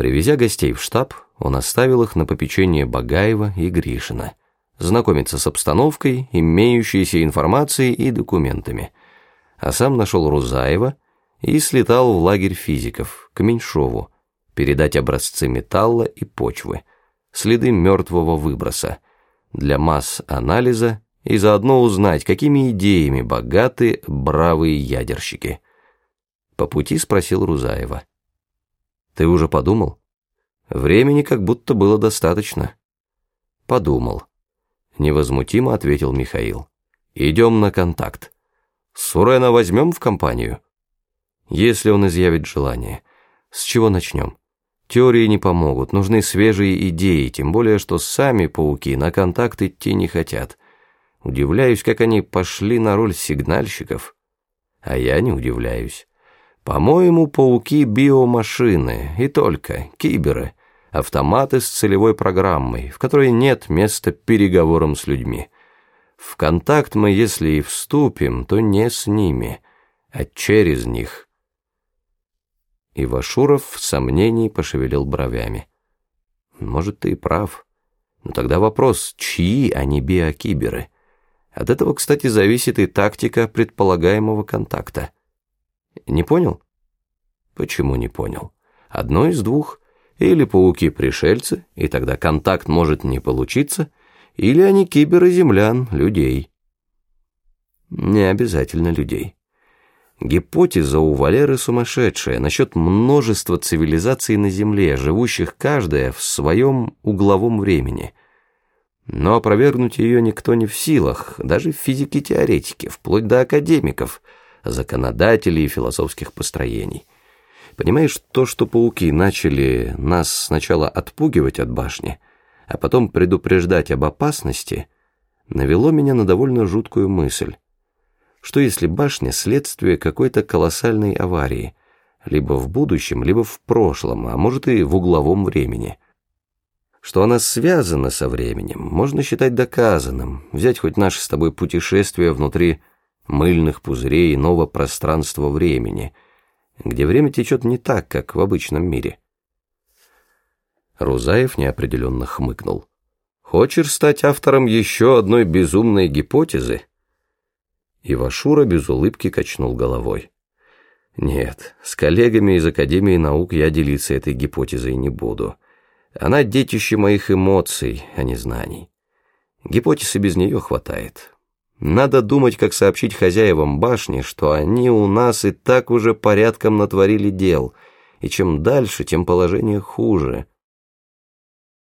Привезя гостей в штаб, он оставил их на попечение Багаева и Гришина, знакомиться с обстановкой, имеющейся информацией и документами, а сам нашел Рузаева и слетал в лагерь физиков, к Меньшову, передать образцы металла и почвы, следы мертвого выброса, для масс анализа и заодно узнать, какими идеями богаты бравые ядерщики. По пути спросил Рузаева. «Ты уже подумал? Времени как будто было достаточно». «Подумал», — невозмутимо ответил Михаил. «Идем на контакт. Сурена возьмем в компанию?» «Если он изъявит желание. С чего начнем?» Теории не помогут, нужны свежие идеи, тем более, что сами пауки на контакт идти не хотят. Удивляюсь, как они пошли на роль сигнальщиков. А я не удивляюсь. По-моему, пауки — биомашины, и только, киберы, автоматы с целевой программой, в которой нет места переговорам с людьми. В контакт мы, если и вступим, то не с ними, а через них — и Вашуров в сомнении пошевелил бровями. «Может, ты и прав. Но тогда вопрос, чьи они биокиберы? От этого, кстати, зависит и тактика предполагаемого контакта. Не понял?» «Почему не понял? Одно из двух. Или пауки-пришельцы, и тогда контакт может не получиться, или они киберы землян, людей». «Не обязательно людей». Гипотеза у Валеры сумасшедшая насчет множества цивилизаций на Земле, живущих каждая в своем угловом времени. Но опровергнуть ее никто не в силах, даже физики-теоретики, вплоть до академиков, законодателей и философских построений. Понимаешь, то, что пауки начали нас сначала отпугивать от башни, а потом предупреждать об опасности, навело меня на довольно жуткую мысль. Что если башня – следствие какой-то колоссальной аварии, либо в будущем, либо в прошлом, а может и в угловом времени? Что она связана со временем, можно считать доказанным. Взять хоть наше с тобой путешествие внутри мыльных пузырей иного пространства времени, где время течет не так, как в обычном мире. Рузаев неопределенно хмыкнул. «Хочешь стать автором еще одной безумной гипотезы?» Ивашура без улыбки качнул головой. Нет, с коллегами из Академии наук я делиться этой гипотезой не буду. Она детище моих эмоций, а не знаний. Гипотезы без нее хватает. Надо думать, как сообщить хозяевам башни, что они у нас и так уже порядком натворили дел, и чем дальше, тем положение хуже.